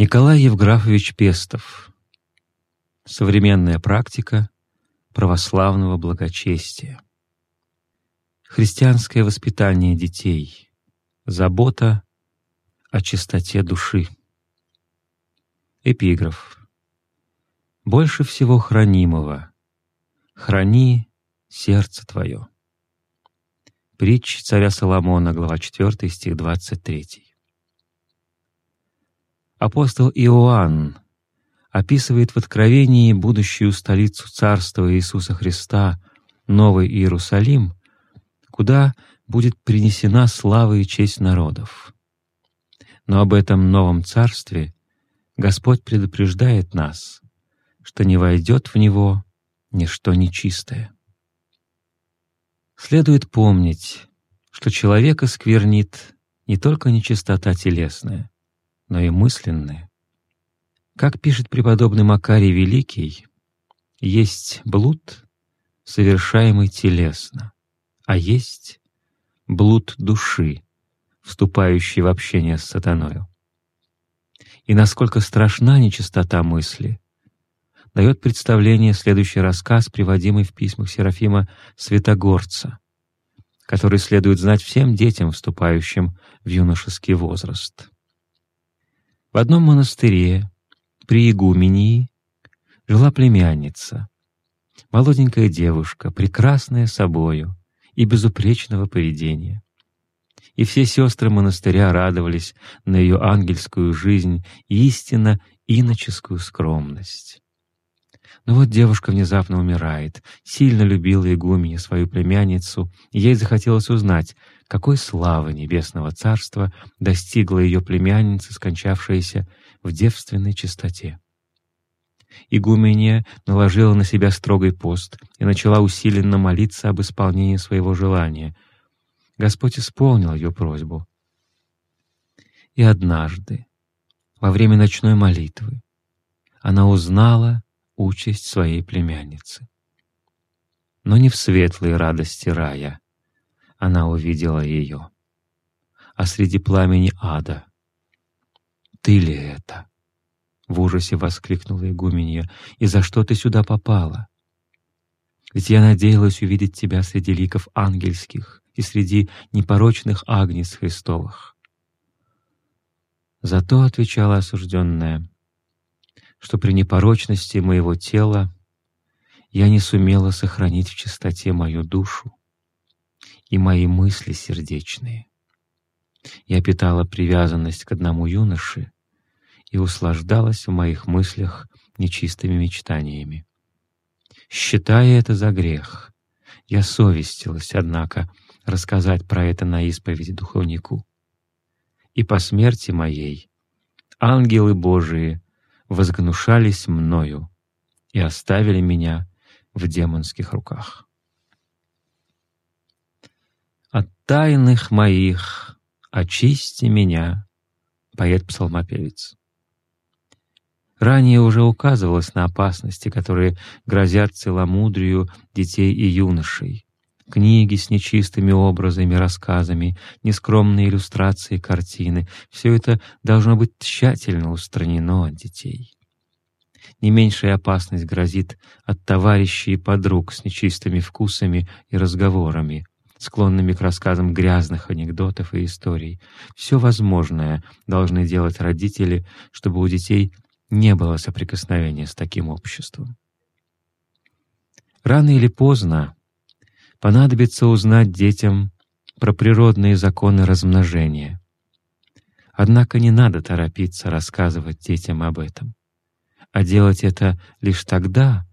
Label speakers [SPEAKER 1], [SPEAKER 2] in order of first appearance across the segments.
[SPEAKER 1] Николай Евграфович Пестов. Современная практика православного благочестия. Христианское воспитание детей. Забота о чистоте души. Эпиграф. «Больше всего хранимого храни сердце твое». Притч царя Соломона, глава 4, стих 23. Апостол Иоанн описывает в Откровении будущую столицу Царства Иисуса Христа, Новый Иерусалим, куда будет принесена слава и честь народов. Но об этом новом Царстве Господь предупреждает нас, что не войдет в него ничто нечистое. Следует помнить, что человека сквернит не только нечистота телесная, но и мысленное. Как пишет преподобный Макарий Великий, есть блуд, совершаемый телесно, а есть блуд души, вступающий в общение с сатаною. И насколько страшна нечистота мысли, дает представление следующий рассказ, приводимый в письмах Серафима Святогорца, который следует знать всем детям, вступающим в юношеский возраст. В одном монастыре при игумении жила племянница, молоденькая девушка, прекрасная собою и безупречного поведения. И все сестры монастыря радовались на ее ангельскую жизнь и истинно иноческую скромность. Но вот девушка внезапно умирает, сильно любила игуменя свою племянницу, и ей захотелось узнать, какой славы небесного царства достигла ее племянница, скончавшаяся в девственной чистоте. Игуменья наложила на себя строгий пост и начала усиленно молиться об исполнении своего желания. Господь исполнил ее просьбу. И однажды, во время ночной молитвы, она узнала участь своей племянницы. Но не в светлой радости рая она увидела ее, а среди пламени ада. «Ты ли это?» — в ужасе воскликнула игуменья. «И за что ты сюда попала? Ведь я надеялась увидеть тебя среди ликов ангельских и среди непорочных агнец Христовых». Зато, — отвечала осужденная, что при непорочности моего тела я не сумела сохранить в чистоте мою душу и мои мысли сердечные. Я питала привязанность к одному юноше и услаждалась в моих мыслях нечистыми мечтаниями. Считая это за грех, я совестилась, однако, рассказать про это на исповеди духовнику. И по смерти моей ангелы Божии возгнушались мною и оставили меня в демонских руках. «От тайных моих очисти меня», — поэт-псалмопевец. Ранее уже указывалось на опасности, которые грозят целомудрию детей и юношей. Книги с нечистыми образами, рассказами, нескромные иллюстрации картины — все это должно быть тщательно устранено от детей. Не меньшая опасность грозит от товарищей и подруг с нечистыми вкусами и разговорами, склонными к рассказам грязных анекдотов и историй. Все возможное должны делать родители, чтобы у детей не было соприкосновения с таким обществом. Рано или поздно понадобится узнать детям про природные законы размножения. Однако не надо торопиться рассказывать детям об этом, а делать это лишь тогда,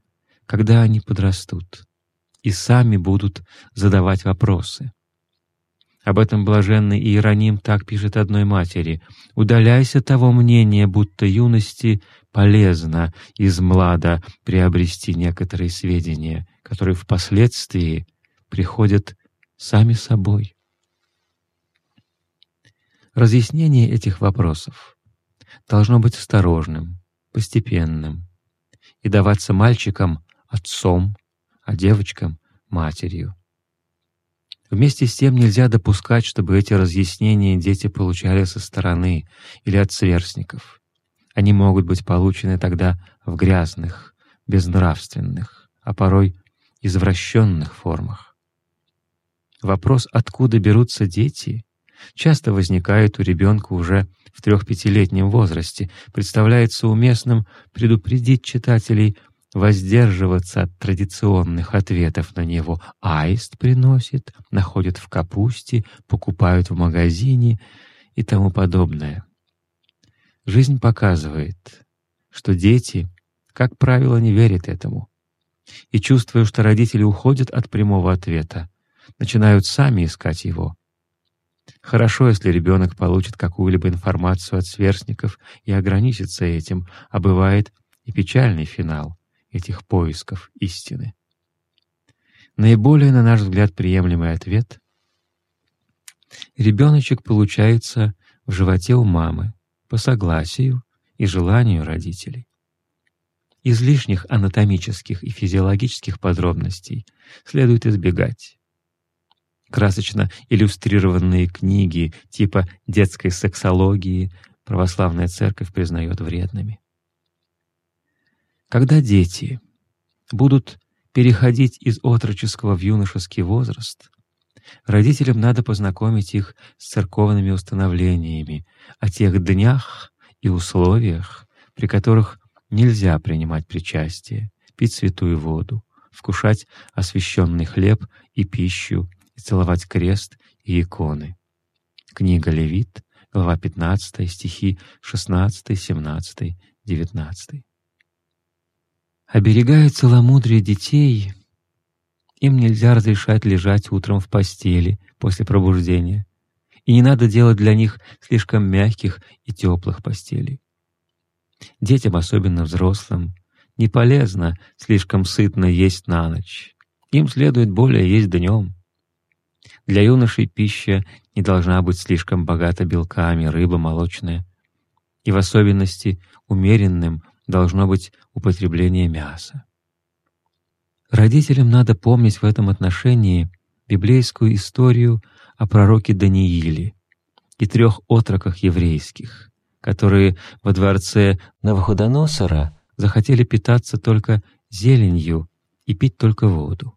[SPEAKER 1] когда они подрастут и сами будут задавать вопросы. Об этом блаженный Иероним так пишет одной матери. «Удаляйся того мнения, будто юности полезно из млада приобрести некоторые сведения, которые впоследствии приходят сами собой. Разъяснение этих вопросов должно быть осторожным, постепенным и даваться мальчикам отцом, а девочкам — матерью. Вместе с тем нельзя допускать, чтобы эти разъяснения дети получали со стороны или от сверстников. Они могут быть получены тогда в грязных, безнравственных, а порой извращенных формах. Вопрос, откуда берутся дети, часто возникает у ребенка уже в трех-пятилетнем возрасте, представляется уместным предупредить читателей воздерживаться от традиционных ответов на него. Аист приносит, находят в капусте, покупают в магазине и тому подобное. Жизнь показывает, что дети, как правило, не верят этому. И чувствуя, что родители уходят от прямого ответа, начинают сами искать его. Хорошо, если ребенок получит какую-либо информацию от сверстников и ограничится этим, а бывает и печальный финал этих поисков истины. Наиболее, на наш взгляд, приемлемый ответ — ребеночек получается в животе у мамы по согласию и желанию родителей. Излишних анатомических и физиологических подробностей следует избегать. Красочно иллюстрированные книги типа детской сексологии православная церковь признает вредными. Когда дети будут переходить из отроческого в юношеский возраст, родителям надо познакомить их с церковными установлениями о тех днях и условиях, при которых нельзя принимать причастие, пить святую воду, вкушать освященный хлеб и пищу, и целовать крест и иконы. Книга Левит, глава 15, стихи 16, 17, 19. Оберегая целомудрие детей, им нельзя разрешать лежать утром в постели после пробуждения, и не надо делать для них слишком мягких и теплых постелей. Детям, особенно взрослым, не полезно слишком сытно есть на ночь. Им следует более есть днем. Для юношей пища не должна быть слишком богата белками, рыба молочная, и в особенности умеренным должно быть употребление мяса. Родителям надо помнить в этом отношении библейскую историю о пророке Данииле и трех отроках еврейских, которые во дворце Навуходоносора захотели питаться только зеленью и пить только воду.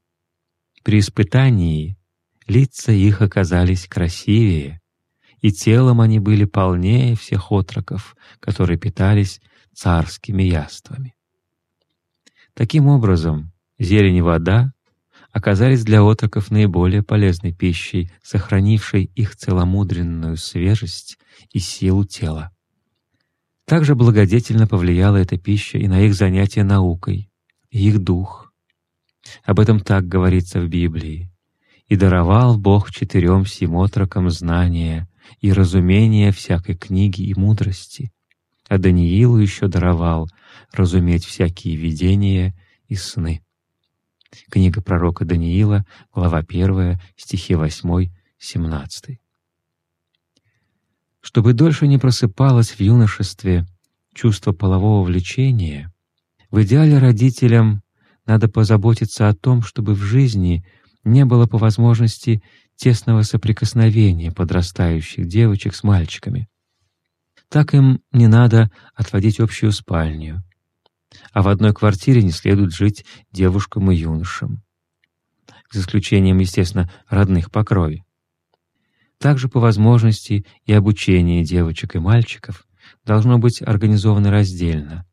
[SPEAKER 1] При испытании лица их оказались красивее, и телом они были полнее всех отроков, которые питались царскими яствами. Таким образом, зелень и вода оказались для отроков наиболее полезной пищей, сохранившей их целомудренную свежесть и силу тела. Также благодетельно повлияла эта пища и на их занятия наукой, и их дух. Об этом так говорится в Библии. «И даровал Бог четырем сим отрокам знания и разумение всякой книги и мудрости, а Даниилу еще даровал разуметь всякие видения и сны. Книга пророка Даниила, глава 1, стихи 8-17. Чтобы дольше не просыпалось в юношестве чувство полового влечения, в идеале родителям надо позаботиться о том, чтобы в жизни не было по возможности тесного соприкосновения подрастающих девочек с мальчиками. Так им не надо отводить общую спальню, а в одной квартире не следует жить девушкам и юношам, за исключением, естественно, родных по крови. Также по возможности и обучение девочек и мальчиков должно быть организовано раздельно.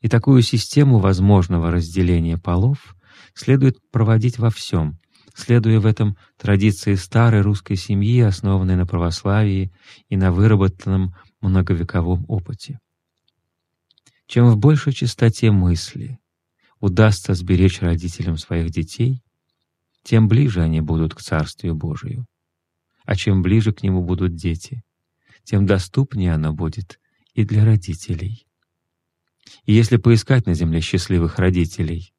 [SPEAKER 1] И такую систему возможного разделения полов следует проводить во всем, следуя в этом традиции старой русской семьи, основанной на православии и на выработанном многовековом опыте. Чем в большей чистоте мысли удастся сберечь родителям своих детей, тем ближе они будут к Царствию Божию. А чем ближе к нему будут дети, тем доступнее оно будет и для родителей. И если поискать на земле счастливых родителей,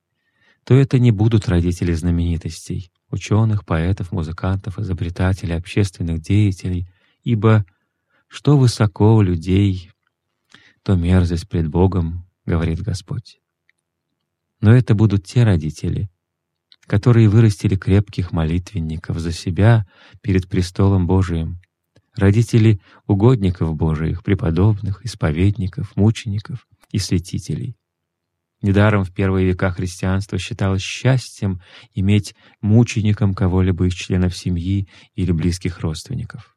[SPEAKER 1] то это не будут родители знаменитостей, ученых, поэтов, музыкантов, изобретателей, общественных деятелей, ибо что высоко у людей, то мерзость пред Богом, говорит Господь. Но это будут те родители, которые вырастили крепких молитвенников за себя перед престолом Божиим, родители угодников Божиих, преподобных, исповедников, мучеников и святителей. Недаром в первые века христианства считалось счастьем иметь мучеником кого-либо из членов семьи или близких родственников.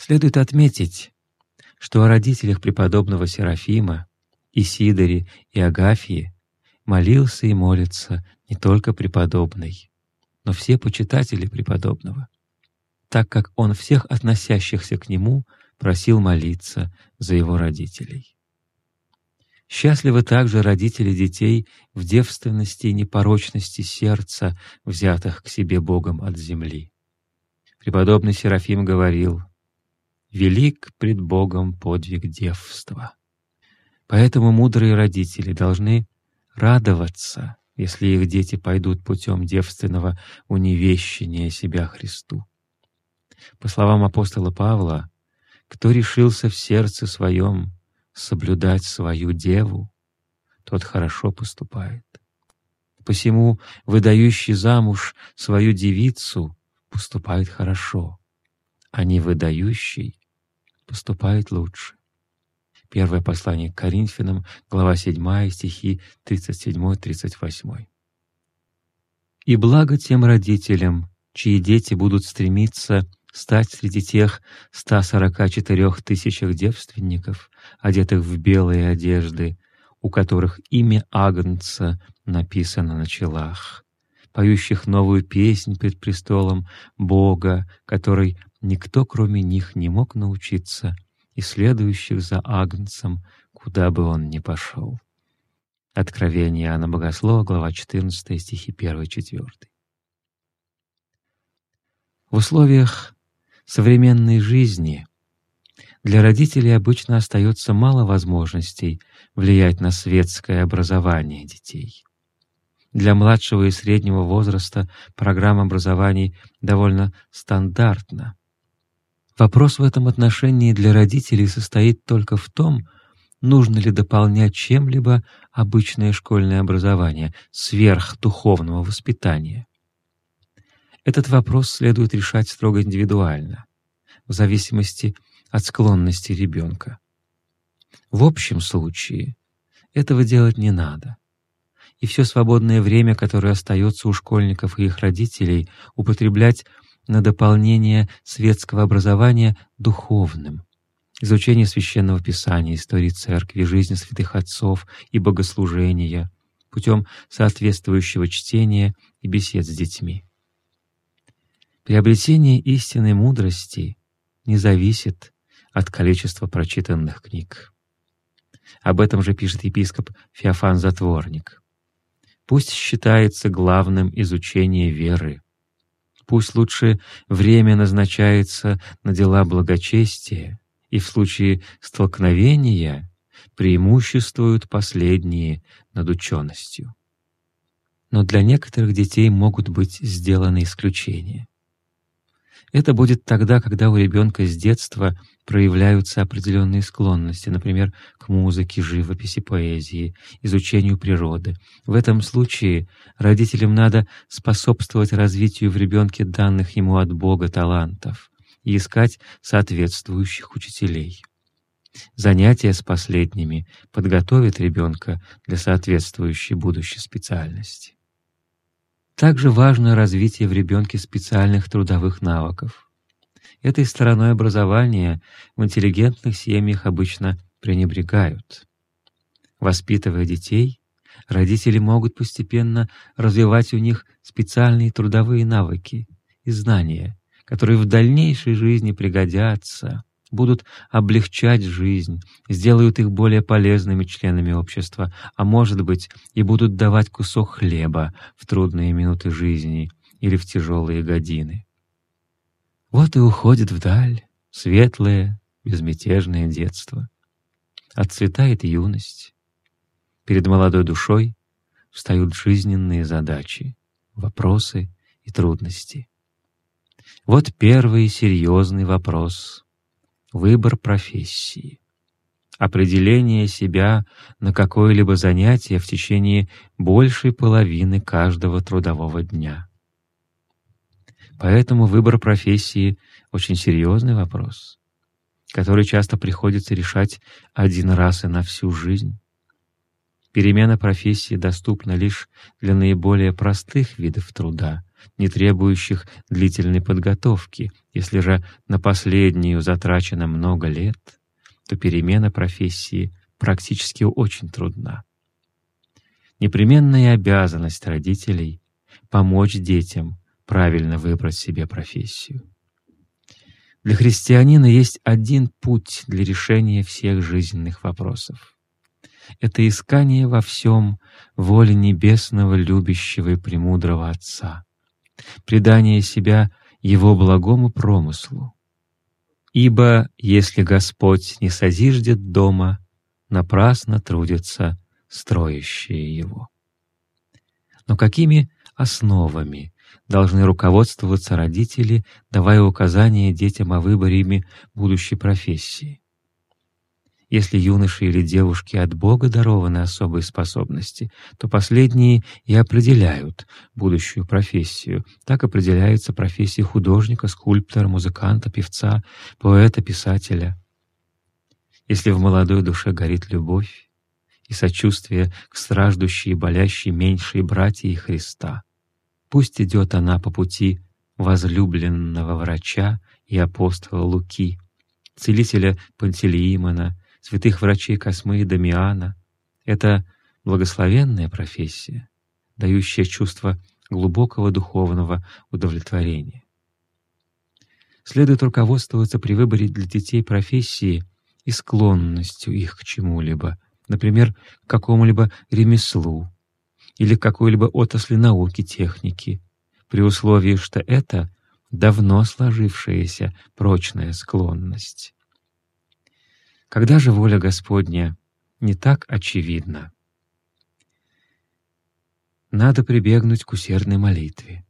[SPEAKER 1] Следует отметить, что о родителях преподобного Серафима, Исидоре и Агафии молился и молится не только преподобный, но все почитатели преподобного, так как он всех относящихся к нему просил молиться за его родителей. Счастливы также родители детей в девственности и непорочности сердца, взятых к себе Богом от земли. Преподобный Серафим говорил, «Велик пред Богом подвиг девства». Поэтому мудрые родители должны радоваться, если их дети пойдут путем девственного уневещения себя Христу. По словам апостола Павла, кто решился в сердце своем соблюдать свою деву, тот хорошо поступает. Посему выдающий замуж свою девицу поступает хорошо, а не выдающий поступает лучше. Первое послание к Коринфянам, глава 7, стихи 37-38. «И благо тем родителям, чьи дети будут стремиться стать среди тех 144 тысячах девственников, одетых в белые одежды, у которых имя Агнца написано на челах, поющих новую песнь пред престолом Бога, который никто, кроме них, не мог научиться, и следующих за Агнцем, куда бы он ни пошел. Откровение Иоанна Богослова, глава 14, стихи 1-4. В условиях современной жизни для родителей обычно остается мало возможностей влиять на светское образование детей. Для младшего и среднего возраста программа образований довольно стандартна. Вопрос в этом отношении для родителей состоит только в том, нужно ли дополнять чем-либо обычное школьное образование сверх духовного воспитания. Этот вопрос следует решать строго индивидуально, в зависимости от склонности ребенка. В общем случае этого делать не надо. И все свободное время, которое остается у школьников и их родителей, употреблять на дополнение светского образования духовным. Изучение Священного Писания, истории Церкви, жизни святых отцов и богослужения путем соответствующего чтения и бесед с детьми. Приобретение истинной мудрости не зависит от количества прочитанных книг. Об этом же пишет епископ Феофан Затворник. Пусть считается главным изучение веры. Пусть лучше время назначается на дела благочестия, и в случае столкновения преимуществуют последние над ученостью. Но для некоторых детей могут быть сделаны исключения. Это будет тогда, когда у ребенка с детства проявляются определенные склонности, например, к музыке, живописи, поэзии, изучению природы. В этом случае родителям надо способствовать развитию в ребенке данных ему от Бога талантов и искать соответствующих учителей. Занятия с последними подготовят ребенка для соответствующей будущей специальности. Также важно развитие в ребенке специальных трудовых навыков. Этой стороной образования в интеллигентных семьях обычно пренебрегают. Воспитывая детей, родители могут постепенно развивать у них специальные трудовые навыки и знания, которые в дальнейшей жизни пригодятся будут облегчать жизнь, сделают их более полезными членами общества, а может быть и будут давать кусок хлеба в трудные минуты жизни или в тяжелые годины. Вот и уходит вдаль светлое, безмятежное детство. Отцветает юность. Перед молодой душой встают жизненные задачи, вопросы и трудности. Вот первый серьезный вопрос выбор профессии, определение себя на какое-либо занятие в течение большей половины каждого трудового дня. Поэтому выбор профессии очень серьезный вопрос, который часто приходится решать один раз и на всю жизнь. Перемена профессии доступна лишь для наиболее простых видов труда, не требующих длительной подготовки. Если же на последнюю затрачено много лет, то перемена профессии практически очень трудна. Непременная обязанность родителей — помочь детям правильно выбрать себе профессию. Для христианина есть один путь для решения всех жизненных вопросов. Это искание во всем воли небесного, любящего и премудрого Отца, предание себя Его благому промыслу. Ибо если Господь не созиждет дома, напрасно трудятся строящие его. Но какими основами должны руководствоваться родители, давая указания детям о выборе ими будущей профессии? Если юноши или девушки от Бога дарованы особые способности, то последние и определяют будущую профессию. Так определяется профессия художника, скульптора, музыканта, певца, поэта, писателя. Если в молодой душе горит любовь и сочувствие к страждущей и болящей меньшей братьей Христа, пусть идет она по пути возлюбленного врача и апостола Луки, целителя Пантелеимона, святых врачей Космы и Дамиана. Это благословенная профессия, дающая чувство глубокого духовного удовлетворения. Следует руководствоваться при выборе для детей профессии и склонностью их к чему-либо, например, к какому-либо ремеслу или к какой-либо отрасли науки, техники, при условии, что это давно сложившаяся прочная склонность. Когда же воля Господня не так очевидна? Надо прибегнуть к усердной молитве.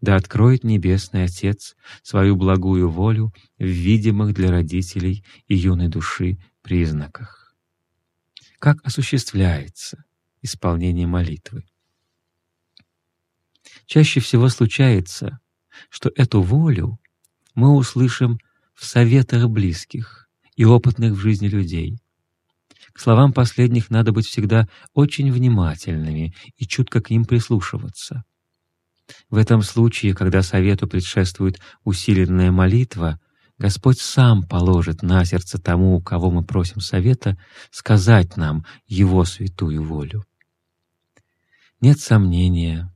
[SPEAKER 1] Да откроет Небесный Отец свою благую волю в видимых для родителей и юной души признаках. Как осуществляется исполнение молитвы? Чаще всего случается, что эту волю мы услышим в советах близких, и опытных в жизни людей. К словам последних надо быть всегда очень внимательными и чутко к ним прислушиваться. В этом случае, когда совету предшествует усиленная молитва, Господь сам положит на сердце тому, у кого мы просим совета, сказать нам Его святую волю. Нет сомнения,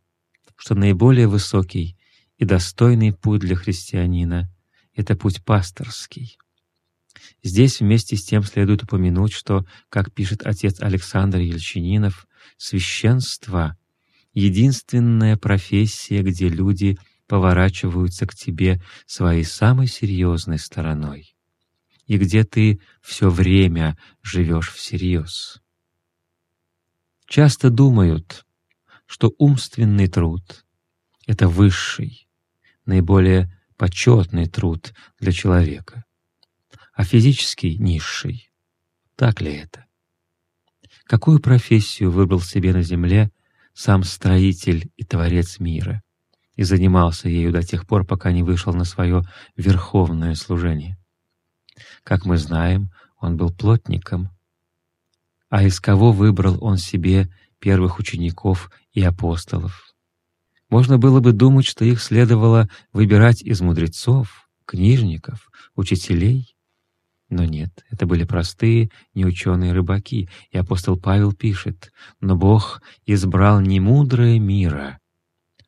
[SPEAKER 1] что наиболее высокий и достойный путь для христианина — это путь пасторский. Здесь вместе с тем следует упомянуть, что, как пишет отец Александр Ельчининов, священство — единственная профессия, где люди поворачиваются к тебе своей самой серьезной стороной и где ты все время живешь всерьез. Часто думают, что умственный труд — это высший, наиболее почетный труд для человека а физический — низший. Так ли это? Какую профессию выбрал себе на земле сам строитель и творец мира и занимался ею до тех пор, пока не вышел на свое верховное служение? Как мы знаем, он был плотником. А из кого выбрал он себе первых учеников и апостолов? Можно было бы думать, что их следовало выбирать из мудрецов, книжников, учителей, но нет, это были простые, неученые рыбаки, и апостол Павел пишет, «Но Бог избрал не мудрое мира,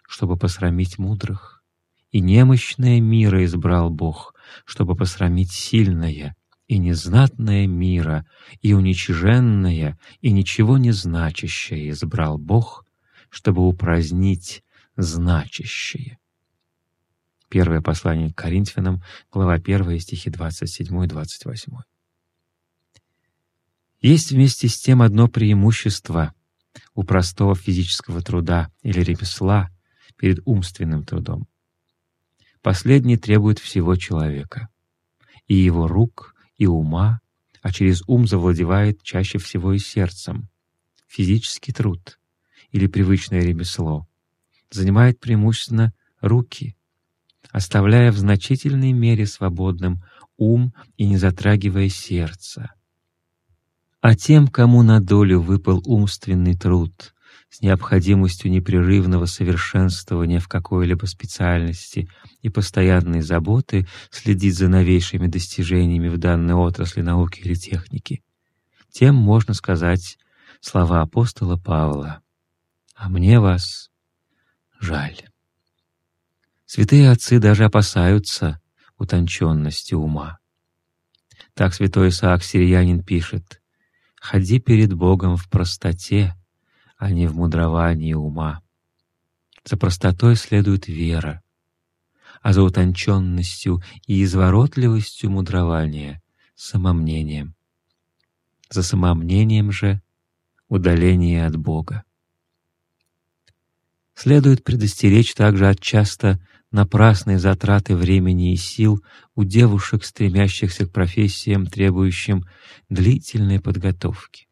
[SPEAKER 1] чтобы посрамить мудрых, и немощное мира избрал Бог, чтобы посрамить сильное, и незнатное мира, и уничиженное, и ничего не значащее избрал Бог, чтобы упразднить значащее». Первое послание к Коринфянам, глава 1, стихи 27-28. Есть вместе с тем одно преимущество у простого физического труда или ремесла перед умственным трудом. Последний требует всего человека, и его рук, и ума, а через ум завладевает чаще всего и сердцем. Физический труд или привычное ремесло занимает преимущественно руки — оставляя в значительной мере свободным ум и не затрагивая сердце. А тем, кому на долю выпал умственный труд с необходимостью непрерывного совершенствования в какой-либо специальности и постоянной заботы следить за новейшими достижениями в данной отрасли науки или техники, тем можно сказать слова апостола Павла «А мне вас жаль». Святые отцы даже опасаются утонченности ума. Так святой Исаак Сириянин пишет «Ходи перед Богом в простоте, а не в мудровании ума. За простотой следует вера, а за утонченностью и изворотливостью мудрования — самомнением. За самомнением же — удаление от Бога. Следует предостеречь также от часто напрасной затраты времени и сил у девушек, стремящихся к профессиям, требующим длительной подготовки.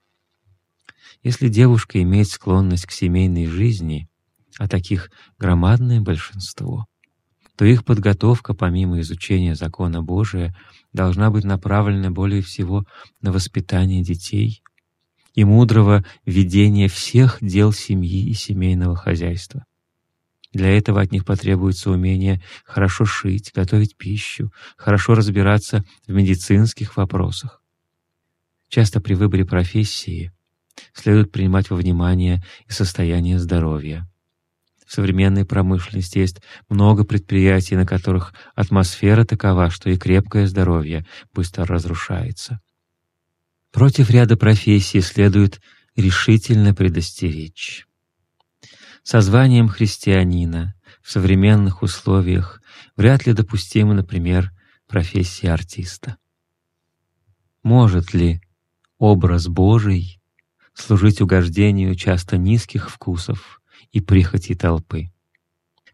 [SPEAKER 1] Если девушка имеет склонность к семейной жизни, а таких громадное большинство, то их подготовка, помимо изучения закона Божия, должна быть направлена более всего на воспитание детей и мудрого ведения всех дел семьи и семейного хозяйства. Для этого от них потребуется умение хорошо шить, готовить пищу, хорошо разбираться в медицинских вопросах. Часто при выборе профессии следует принимать во внимание и состояние здоровья. В современной промышленности есть много предприятий, на которых атмосфера такова, что и крепкое здоровье быстро разрушается. Против ряда профессий следует решительно предостеречь со званием христианина в современных условиях вряд ли допустима, например, профессия артиста. Может ли образ Божий служить угождению часто низких вкусов и прихоти толпы?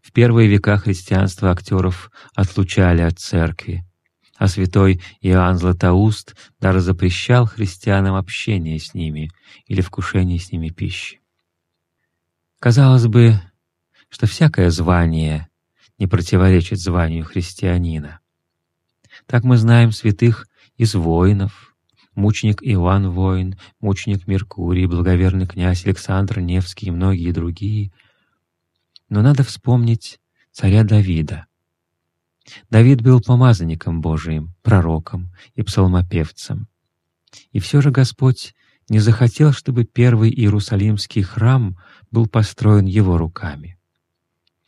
[SPEAKER 1] В первые века христианства актеров отлучали от церкви, а святой Иоанн Златоуст даже запрещал христианам общение с ними или вкушение с ними пищи. Казалось бы, что всякое звание не противоречит званию христианина. Так мы знаем святых из воинов, мученик Иван Воин, мученик Меркурий, благоверный князь Александр Невский и многие другие. Но надо вспомнить царя Давида. Давид был помазанником Божиим, пророком и псалмопевцем. И все же Господь не захотел, чтобы первый Иерусалимский храм был построен его руками.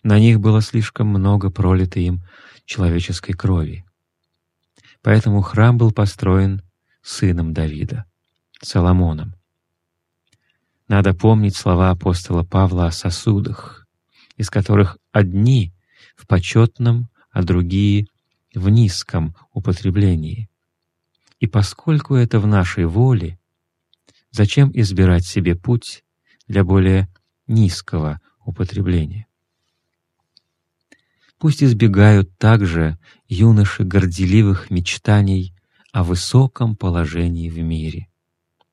[SPEAKER 1] На них было слишком много пролитой им человеческой крови. Поэтому храм был построен сыном Давида, Соломоном. Надо помнить слова апостола Павла о сосудах, из которых одни в почетном, а другие в низком употреблении. И поскольку это в нашей воле, Зачем избирать себе путь для более низкого употребления? Пусть избегают также юноши горделивых мечтаний о высоком положении в мире.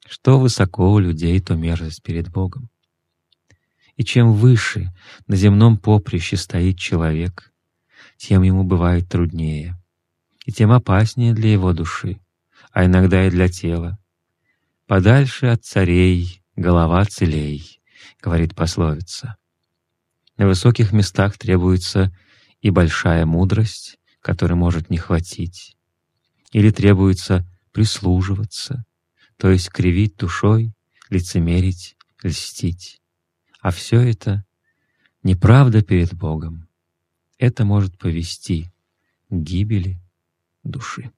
[SPEAKER 1] Что высоко у людей, то мерзость перед Богом. И чем выше на земном поприще стоит человек, тем ему бывает труднее, и тем опаснее для его души, а иногда и для тела, «Подальше от царей голова целей», — говорит пословица. На высоких местах требуется и большая мудрость, которой может не хватить, или требуется прислуживаться, то есть кривить душой, лицемерить, льстить. А все это неправда перед Богом. Это может повести к гибели души.